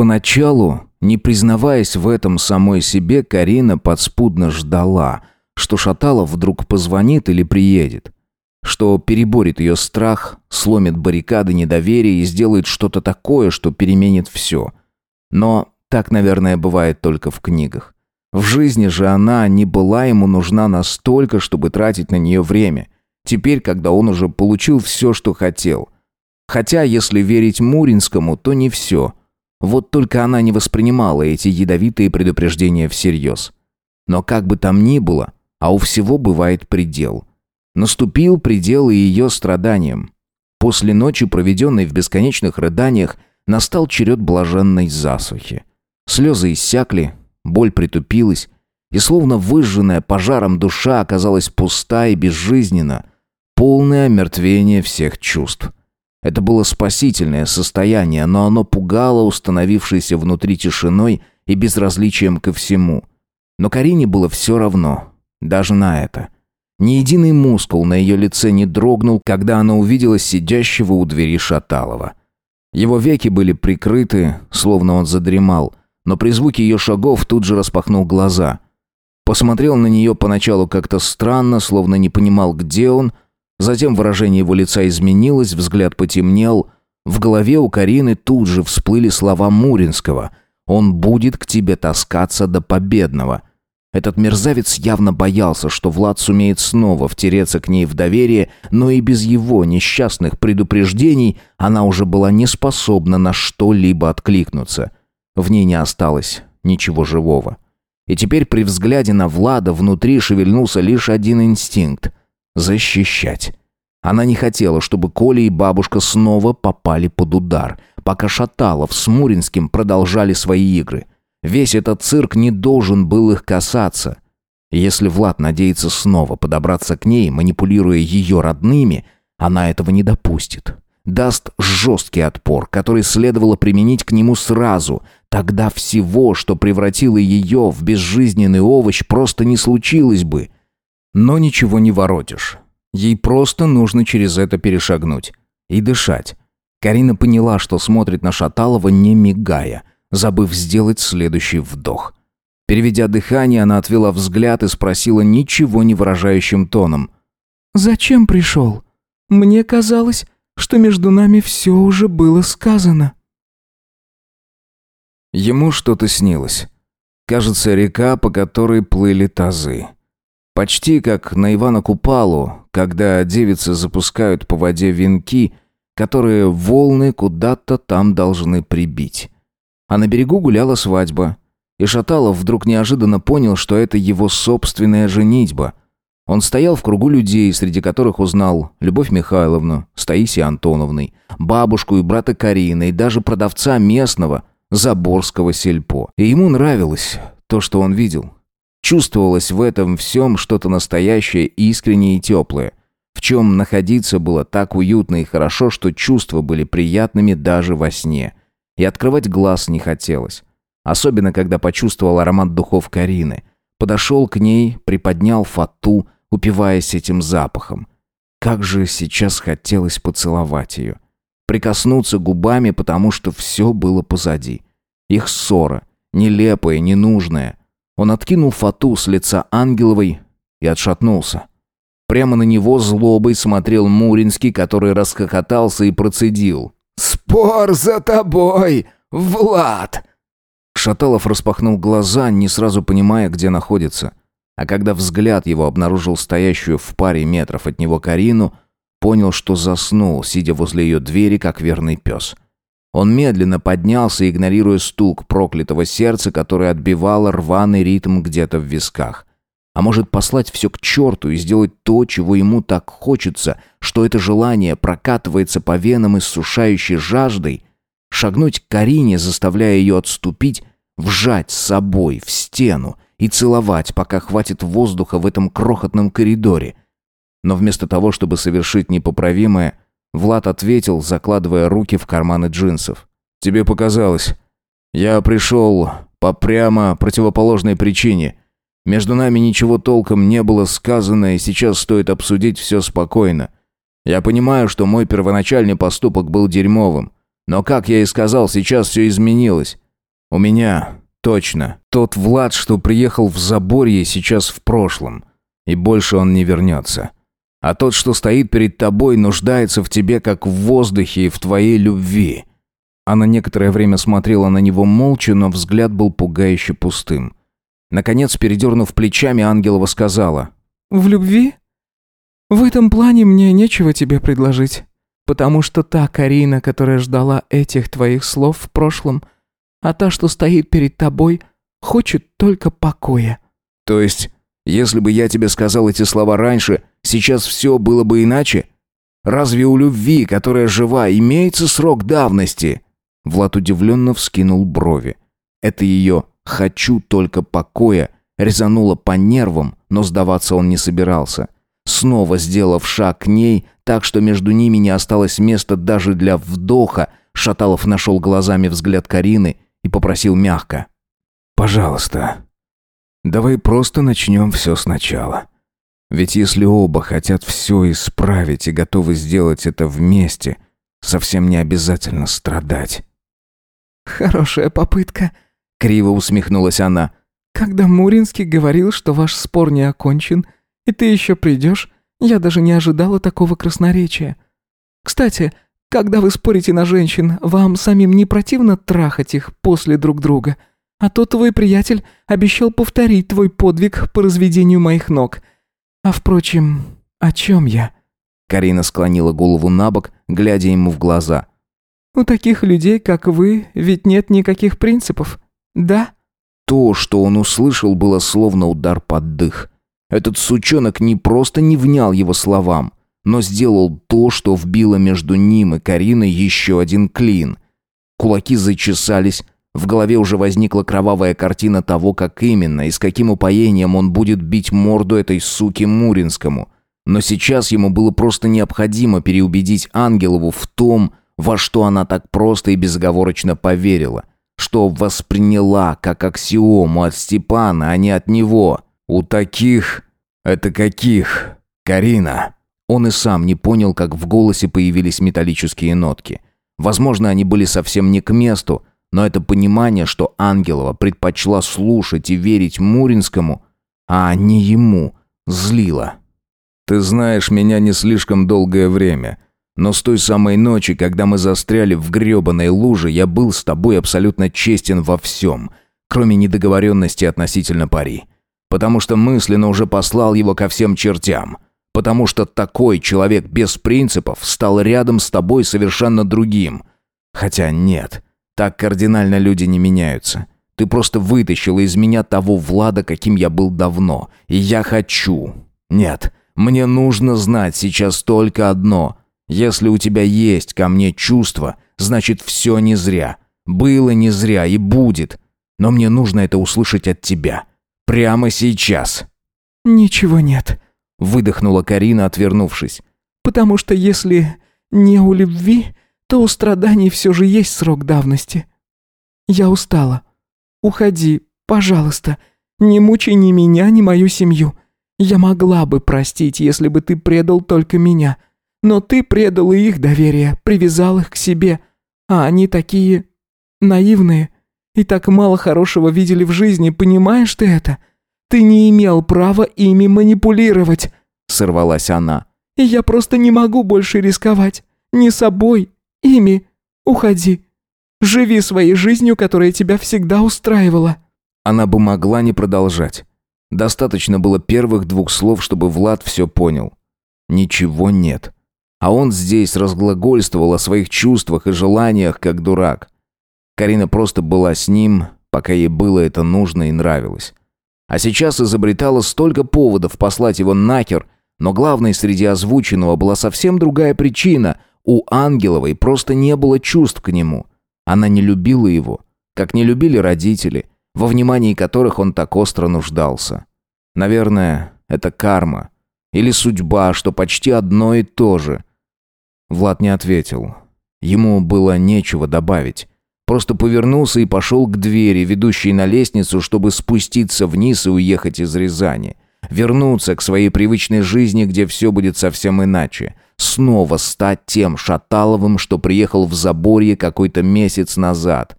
Поначалу, не признаваясь в этом самой себе, Карина подспудно ждала, что Шаталов вдруг позвонит или приедет. Что переборет ее страх, сломит баррикады недоверия и сделает что-то такое, что переменит все. Но так, наверное, бывает только в книгах. В жизни же она не была ему нужна настолько, чтобы тратить на нее время. Теперь, когда он уже получил все, что хотел. Хотя, если верить Муринскому, то не все. Вот только она не воспринимала эти ядовитые предупреждения всерьез. Но как бы там ни было, а у всего бывает предел. Наступил предел и ее страданиям. После ночи, проведенной в бесконечных рыданиях, настал черед блаженной засухи. Слезы иссякли, боль притупилась, и словно выжженная пожаром душа оказалась пуста и безжизненна, полное омертвение всех чувств. Это было спасительное состояние, но оно пугало установившейся внутри тишиной и безразличием ко всему. Но Карине было все равно, даже на это. Ни единый мускул на ее лице не дрогнул, когда она увидела сидящего у двери Шаталова. Его веки были прикрыты, словно он задремал, но при звуке ее шагов тут же распахнул глаза. Посмотрел на нее поначалу как-то странно, словно не понимал, где он. Затем выражение его лица изменилось, взгляд потемнел. В голове у Карины тут же всплыли слова Муринского. «Он будет к тебе таскаться до победного». Этот мерзавец явно боялся, что Влад сумеет снова втереться к ней в доверие, но и без его несчастных предупреждений она уже была не способна на что-либо откликнуться. В ней не осталось ничего живого. И теперь при взгляде на Влада внутри шевельнулся лишь один инстинкт — защищать. Она не хотела, чтобы Коля и бабушка снова попали под удар, пока Шаталов с Муринским продолжали свои игры. Весь этот цирк не должен был их касаться. Если Влад надеется снова подобраться к ней, манипулируя ее родными, она этого не допустит даст жесткий отпор, который следовало применить к нему сразу. Тогда всего, что превратило ее в безжизненный овощ, просто не случилось бы. Но ничего не воротишь. Ей просто нужно через это перешагнуть. И дышать. Карина поняла, что смотрит на Шаталова, не мигая, забыв сделать следующий вдох. Переведя дыхание, она отвела взгляд и спросила ничего не выражающим тоном. «Зачем пришел? Мне казалось, что между нами все уже было сказано». Ему что-то снилось. Кажется, река, по которой плыли тазы. Почти как на Ивана Купалу, когда девицы запускают по воде венки, которые волны куда-то там должны прибить. А на берегу гуляла свадьба. И Шаталов вдруг неожиданно понял, что это его собственная женитьба. Он стоял в кругу людей, среди которых узнал Любовь Михайловну, с Таисией Антоновной, бабушку и брата Карины, и даже продавца местного, Заборского сельпо. И ему нравилось то, что он видел. Чувствовалось в этом всем что-то настоящее, искреннее и теплое, в чем находиться было так уютно и хорошо, что чувства были приятными даже во сне. И открывать глаз не хотелось. Особенно, когда почувствовал аромат духов Карины. Подошел к ней, приподнял фату, упиваясь этим запахом. Как же сейчас хотелось поцеловать ее. Прикоснуться губами, потому что все было позади. Их ссора, нелепая, ненужная. Он откинул фату с лица Ангеловой и отшатнулся. Прямо на него злобой смотрел Муринский, который расхохотался и процедил. «Спор за тобой, Влад!» Шаталов распахнул глаза, не сразу понимая, где находится. А когда взгляд его обнаружил стоящую в паре метров от него Карину, понял, что заснул, сидя возле ее двери, как верный пес. Он медленно поднялся, игнорируя стук проклятого сердца, которое отбивало рваный ритм где-то в висках. А может послать все к черту и сделать то, чего ему так хочется, что это желание прокатывается по венам иссушающей жаждой, шагнуть к Карине, заставляя ее отступить, вжать с собой в стену и целовать, пока хватит воздуха в этом крохотном коридоре. Но вместо того, чтобы совершить непоправимое, Влад ответил, закладывая руки в карманы джинсов. «Тебе показалось. Я пришел по прямо противоположной причине. Между нами ничего толком не было сказано, и сейчас стоит обсудить все спокойно. Я понимаю, что мой первоначальный поступок был дерьмовым. Но, как я и сказал, сейчас все изменилось. У меня, точно, тот Влад, что приехал в Заборье, сейчас в прошлом. И больше он не вернется. А тот, что стоит перед тобой, нуждается в тебе, как в воздухе и в твоей любви. Она некоторое время смотрела на него молча, но взгляд был пугающе пустым. Наконец, передернув плечами, Ангелова сказала. «В любви? В этом плане мне нечего тебе предложить, потому что та Карина, которая ждала этих твоих слов в прошлом, а та, что стоит перед тобой, хочет только покоя». «То есть, если бы я тебе сказал эти слова раньше, сейчас все было бы иначе? Разве у любви, которая жива, имеется срок давности?» Влад удивленно вскинул брови. Это ее «хочу только покоя» резануло по нервам, но сдаваться он не собирался. Снова сделав шаг к ней, так что между ними не осталось места даже для вдоха, Шаталов нашел глазами взгляд Карины и попросил мягко. «Пожалуйста, давай просто начнем все сначала. Ведь если оба хотят все исправить и готовы сделать это вместе, совсем не обязательно страдать». «Хорошая попытка», — криво усмехнулась она. «Когда Муринский говорил, что ваш спор не окончен, и ты еще придешь, я даже не ожидала такого красноречия. Кстати, когда вы спорите на женщин, вам самим не противно трахать их после друг друга? А то твой приятель обещал повторить твой подвиг по разведению моих ног. А впрочем, о чем я?» Карина склонила голову на бок, глядя ему в глаза. У таких людей, как вы, ведь нет никаких принципов, да?» То, что он услышал, было словно удар под дых. Этот сучонок не просто не внял его словам, но сделал то, что вбило между ним и Кариной еще один клин. Кулаки зачесались, в голове уже возникла кровавая картина того, как именно и с каким упоением он будет бить морду этой суки Муринскому. Но сейчас ему было просто необходимо переубедить Ангелову в том, во что она так просто и безоговорочно поверила, что восприняла как аксиому от Степана, а не от него. У таких... Это каких? Карина. Он и сам не понял, как в голосе появились металлические нотки. Возможно, они были совсем не к месту, но это понимание, что Ангелова предпочла слушать и верить Муринскому, а не ему, злило. «Ты знаешь меня не слишком долгое время», но с той самой ночи, когда мы застряли в грёбаной луже, я был с тобой абсолютно честен во всем, кроме недоговоренности относительно пари. Потому что мысленно уже послал его ко всем чертям. Потому что такой человек без принципов стал рядом с тобой совершенно другим. Хотя нет, так кардинально люди не меняются. Ты просто вытащила из меня того Влада, каким я был давно. И я хочу. Нет, мне нужно знать сейчас только одно. Если у тебя есть ко мне чувства, значит все не зря. Было не зря и будет. Но мне нужно это услышать от тебя. Прямо сейчас. Ничего нет, выдохнула Карина, отвернувшись. Потому что если не у любви, то у страданий все же есть срок давности. Я устала. Уходи, пожалуйста. Не мучай ни меня, ни мою семью. Я могла бы простить, если бы ты предал только меня. Но ты предал их доверие, привязал их к себе. А они такие... наивные. И так мало хорошего видели в жизни, понимаешь ты это? Ты не имел права ими манипулировать!» Сорвалась она. «И я просто не могу больше рисковать. Не собой, ими. Уходи. Живи своей жизнью, которая тебя всегда устраивала». Она бы могла не продолжать. Достаточно было первых двух слов, чтобы Влад все понял. Ничего нет. А он здесь разглагольствовал о своих чувствах и желаниях, как дурак. Карина просто была с ним, пока ей было это нужно и нравилось. А сейчас изобретала столько поводов послать его нахер, но главной среди озвученного была совсем другая причина. У Ангеловой просто не было чувств к нему. Она не любила его, как не любили родители, во внимании которых он так остро нуждался. Наверное, это карма. Или судьба, что почти одно и то же – Влад не ответил. Ему было нечего добавить. Просто повернулся и пошел к двери, ведущей на лестницу, чтобы спуститься вниз и уехать из Рязани. Вернуться к своей привычной жизни, где все будет совсем иначе. Снова стать тем Шаталовым, что приехал в Заборье какой-то месяц назад.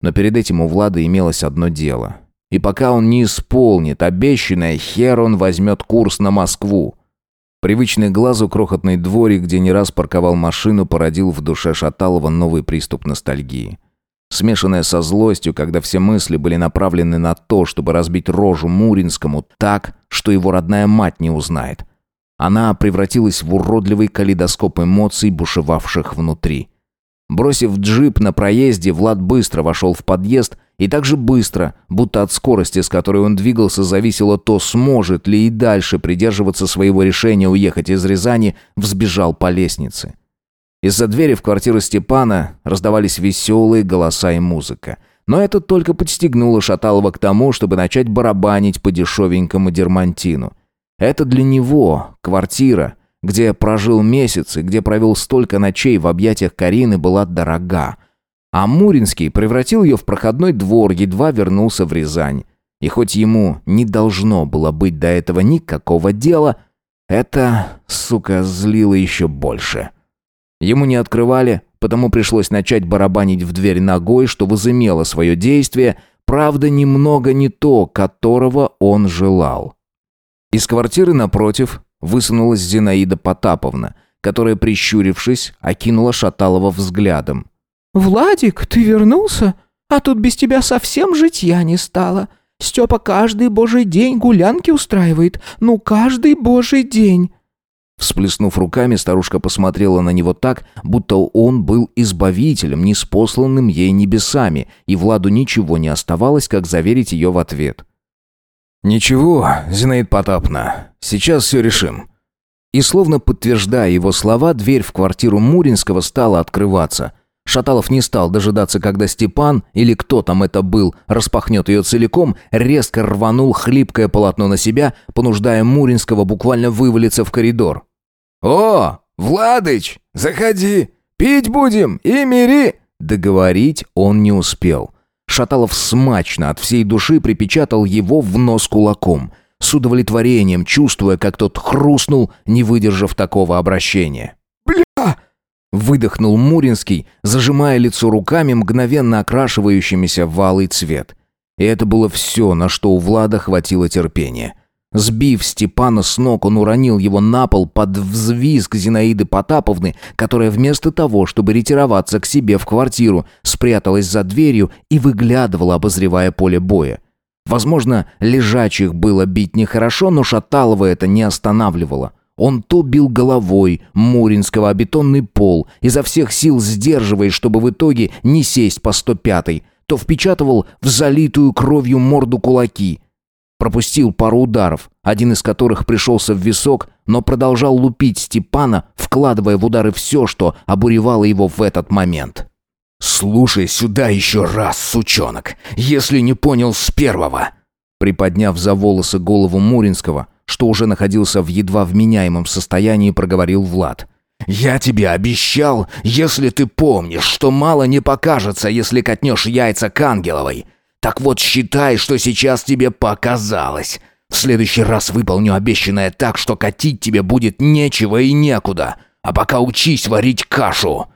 Но перед этим у Влада имелось одно дело. И пока он не исполнит обещанное, хер он возьмет курс на Москву. Привычный глазу крохотный дворик, где не раз парковал машину, породил в душе Шаталова новый приступ ностальгии. Смешанная со злостью, когда все мысли были направлены на то, чтобы разбить рожу Муринскому так, что его родная мать не узнает. Она превратилась в уродливый калейдоскоп эмоций, бушевавших внутри. Бросив джип на проезде, Влад быстро вошел в подъезд и так же быстро, будто от скорости, с которой он двигался, зависело то, сможет ли и дальше придерживаться своего решения уехать из Рязани, взбежал по лестнице. Из-за двери в квартиру Степана раздавались веселые голоса и музыка. Но это только подстегнуло Шаталова к тому, чтобы начать барабанить по дешевенькому дермантину. Это для него квартира, где прожил месяц и где провел столько ночей в объятиях Карины, была дорога. А Муринский превратил ее в проходной двор, едва вернулся в Рязань. И хоть ему не должно было быть до этого никакого дела, это, сука, злило еще больше. Ему не открывали, потому пришлось начать барабанить в дверь ногой, что возымело свое действие, правда, немного не то, которого он желал. Из квартиры напротив высунулась Зинаида Потаповна, которая, прищурившись, окинула Шаталова взглядом. «Владик, ты вернулся? А тут без тебя совсем житья не стало. Степа каждый божий день гулянки устраивает. Ну, каждый божий день. Всплеснув руками, старушка посмотрела на него так, будто он был избавителем, неспосланным ей небесами, и Владу ничего не оставалось, как заверить ее в ответ. «Ничего, Зинаид Потапна, сейчас все решим». И словно подтверждая его слова, дверь в квартиру Муринского стала открываться. Шаталов не стал дожидаться, когда Степан, или кто там это был, распахнет ее целиком, резко рванул хлипкое полотно на себя, понуждая Муринского буквально вывалиться в коридор. «О, Владыч, заходи, пить будем и мири!» Договорить он не успел. Шаталов смачно от всей души припечатал его в нос кулаком, с удовлетворением чувствуя, как тот хрустнул, не выдержав такого обращения. «Бля!» Выдохнул Муринский, зажимая лицо руками, мгновенно окрашивающимися в алый цвет. И это было все, на что у Влада хватило терпения. Сбив Степана с ног, он уронил его на пол под взвизг Зинаиды Потаповны, которая вместо того, чтобы ретироваться к себе в квартиру, спряталась за дверью и выглядывала, обозревая поле боя. Возможно, лежачих было бить нехорошо, но Шаталова это не останавливало. Он то бил головой Муринского о бетонный пол, изо всех сил сдерживаясь, чтобы в итоге не сесть по 105-й, то впечатывал в залитую кровью морду кулаки – Пропустил пару ударов, один из которых пришелся в висок, но продолжал лупить Степана, вкладывая в удары все, что обуревало его в этот момент. «Слушай сюда еще раз, сучонок, если не понял с первого!» Приподняв за волосы голову Муринского, что уже находился в едва вменяемом состоянии, проговорил Влад. «Я тебе обещал, если ты помнишь, что мало не покажется, если катнешь яйца к Ангеловой. Так вот, считай, что сейчас тебе показалось. В следующий раз выполню обещанное так, что катить тебе будет нечего и некуда. А пока учись варить кашу».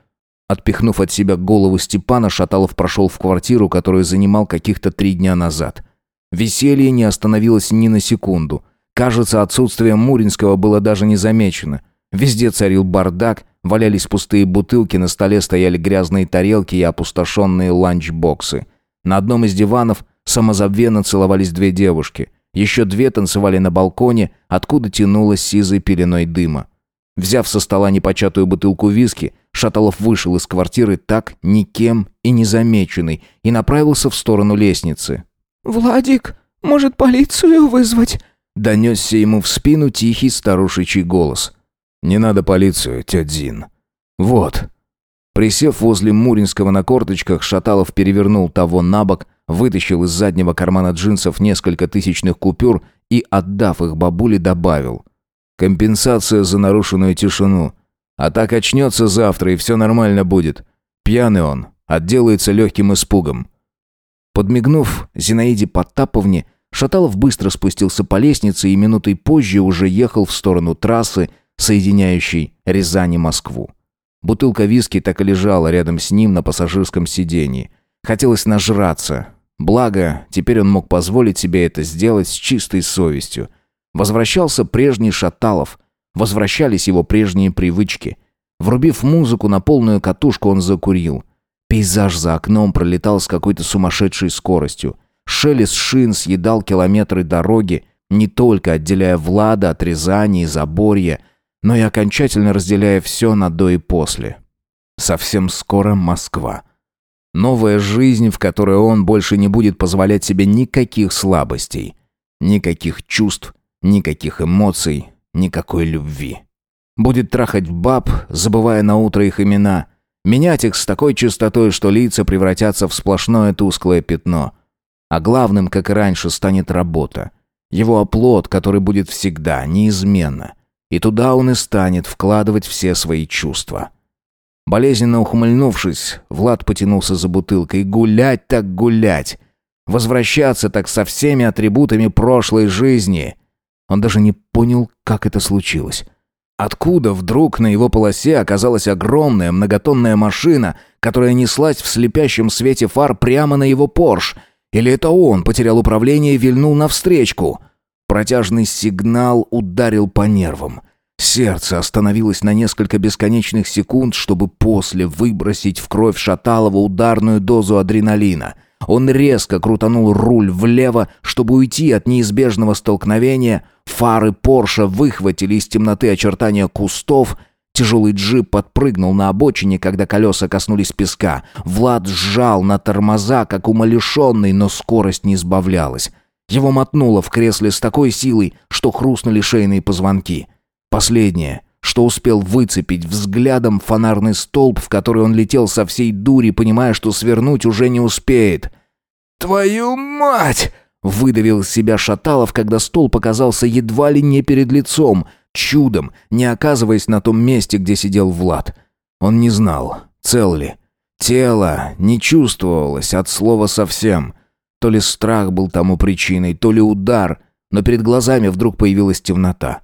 Отпихнув от себя голову Степана, Шаталов прошел в квартиру, которую занимал каких-то три дня назад. Веселье не остановилось ни на секунду. Кажется, отсутствие Муринского было даже не замечено. Везде царил бардак, валялись пустые бутылки, на столе стояли грязные тарелки и опустошенные ланчбоксы. На одном из диванов самозабвенно целовались две девушки. Еще две танцевали на балконе, откуда тянулась сизой пеленой дыма. Взяв со стола непочатую бутылку виски, Шаталов вышел из квартиры так никем и незамеченный и направился в сторону лестницы. «Владик, может полицию вызвать?» Донесся ему в спину тихий старушечий голос. «Не надо полицию, тетя Зин. Вот, Присев возле Муринского на корточках, Шаталов перевернул того на бок, вытащил из заднего кармана джинсов несколько тысячных купюр и, отдав их бабуле, добавил. «Компенсация за нарушенную тишину. А так очнется завтра, и все нормально будет. Пьяный он, отделается легким испугом». Подмигнув Зинаиде Потаповне, Шаталов быстро спустился по лестнице и минутой позже уже ехал в сторону трассы, соединяющей Рязань и Москву. Бутылка виски так и лежала рядом с ним на пассажирском сиденье. Хотелось нажраться. Благо, теперь он мог позволить себе это сделать с чистой совестью. Возвращался прежний Шаталов. Возвращались его прежние привычки. Врубив музыку на полную катушку, он закурил. Пейзаж за окном пролетал с какой-то сумасшедшей скоростью. Шелест шин съедал километры дороги, не только отделяя Влада от Рязани и Заборья, но и окончательно разделяя все на до и после. Совсем скоро Москва. Новая жизнь, в которой он больше не будет позволять себе никаких слабостей, никаких чувств, никаких эмоций, никакой любви. Будет трахать баб, забывая на утро их имена, менять их с такой частотой, что лица превратятся в сплошное тусклое пятно. А главным, как и раньше, станет работа. Его оплот, который будет всегда, неизменно. И туда он и станет вкладывать все свои чувства. Болезненно ухмыльнувшись, Влад потянулся за бутылкой. Гулять так гулять. Возвращаться так со всеми атрибутами прошлой жизни. Он даже не понял, как это случилось. Откуда вдруг на его полосе оказалась огромная многотонная машина, которая неслась в слепящем свете фар прямо на его Порш? Или это он потерял управление и вильнул навстречку? Протяжный сигнал ударил по нервам. Сердце остановилось на несколько бесконечных секунд, чтобы после выбросить в кровь Шаталова ударную дозу адреналина. Он резко крутанул руль влево, чтобы уйти от неизбежного столкновения. Фары Порша выхватили из темноты очертания кустов. Тяжелый джип подпрыгнул на обочине, когда колеса коснулись песка. Влад сжал на тормоза, как умалишенный, но скорость не сбавлялась. Его мотнуло в кресле с такой силой, что хрустнули шейные позвонки. Последнее, что успел выцепить взглядом фонарный столб, в который он летел со всей дури, понимая, что свернуть уже не успеет. «Твою мать!» — выдавил из себя Шаталов, когда столб оказался едва ли не перед лицом, чудом, не оказываясь на том месте, где сидел Влад. Он не знал, цел ли. Тело не чувствовалось от слова совсем. То ли страх был тому причиной, то ли удар, но перед глазами вдруг появилась темнота.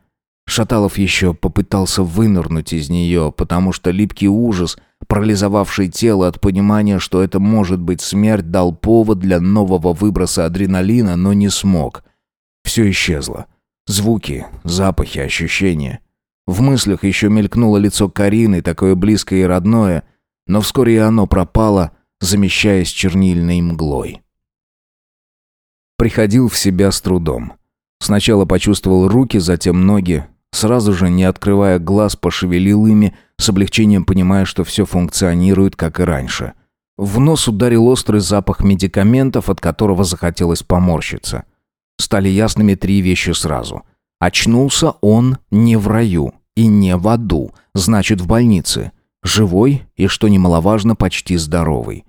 Шаталов еще попытался вынырнуть из нее, потому что липкий ужас, парализовавший тело от понимания, что это может быть смерть, дал повод для нового выброса адреналина, но не смог. Все исчезло. Звуки, запахи, ощущения. В мыслях еще мелькнуло лицо Карины, такое близкое и родное, но вскоре и оно пропало, замещаясь чернильной мглой. Приходил в себя с трудом. Сначала почувствовал руки, затем ноги, Сразу же, не открывая глаз, пошевелил ими, с облегчением понимая, что все функционирует, как и раньше. В нос ударил острый запах медикаментов, от которого захотелось поморщиться. Стали ясными три вещи сразу. Очнулся он не в раю и не в аду, значит, в больнице. Живой и, что немаловажно, почти здоровый.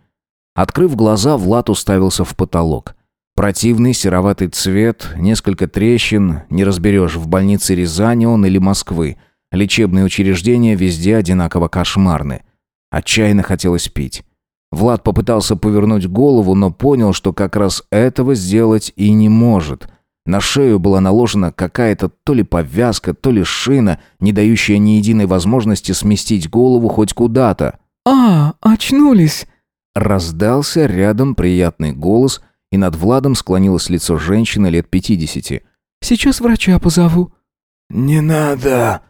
Открыв глаза, Влад уставился в потолок. Противный сероватый цвет, несколько трещин, не разберешь, в больнице Рязани он или Москвы. Лечебные учреждения везде одинаково кошмарны. Отчаянно хотелось пить. Влад попытался повернуть голову, но понял, что как раз этого сделать и не может. На шею была наложена какая-то то ли повязка, то ли шина, не дающая ни единой возможности сместить голову хоть куда-то. «А, очнулись!» Раздался рядом приятный голос, и над Владом склонилось лицо женщины лет пятидесяти. «Сейчас врача позову». «Не надо!»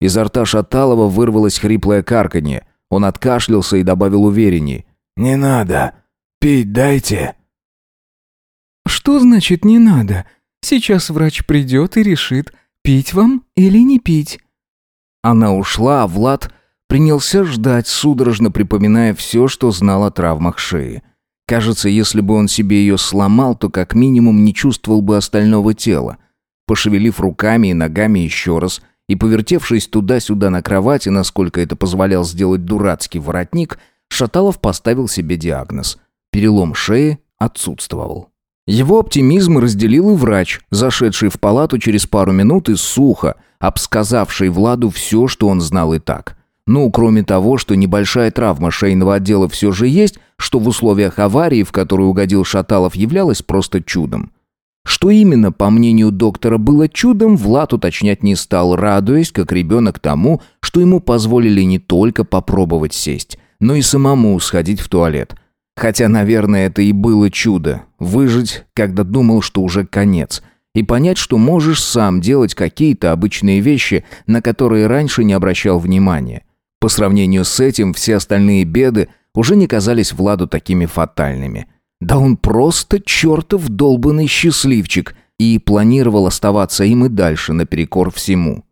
Изо рта Шаталова вырвалось хриплое карканье. Он откашлялся и добавил уверенней. «Не надо! Пить дайте!» «Что значит «не надо»? Сейчас врач придет и решит, пить вам или не пить». Она ушла, а Влад принялся ждать, судорожно припоминая все, что знал о травмах шеи. Кажется, если бы он себе ее сломал, то как минимум не чувствовал бы остального тела. Пошевелив руками и ногами еще раз и повертевшись туда-сюда на кровати, насколько это позволял сделать дурацкий воротник, Шаталов поставил себе диагноз. Перелом шеи отсутствовал. Его оптимизм разделил и врач, зашедший в палату через пару минут и сухо, обсказавший Владу все, что он знал и так. Ну, кроме того, что небольшая травма шейного отдела все же есть, что в условиях аварии, в которую угодил Шаталов, являлось просто чудом. Что именно, по мнению доктора, было чудом, Влад уточнять не стал, радуясь, как ребенок тому, что ему позволили не только попробовать сесть, но и самому сходить в туалет. Хотя, наверное, это и было чудо. Выжить, когда думал, что уже конец. И понять, что можешь сам делать какие-то обычные вещи, на которые раньше не обращал внимания. По сравнению с этим, все остальные беды уже не казались Владу такими фатальными. Да он просто чертов долбанный счастливчик и планировал оставаться им и дальше наперекор всему.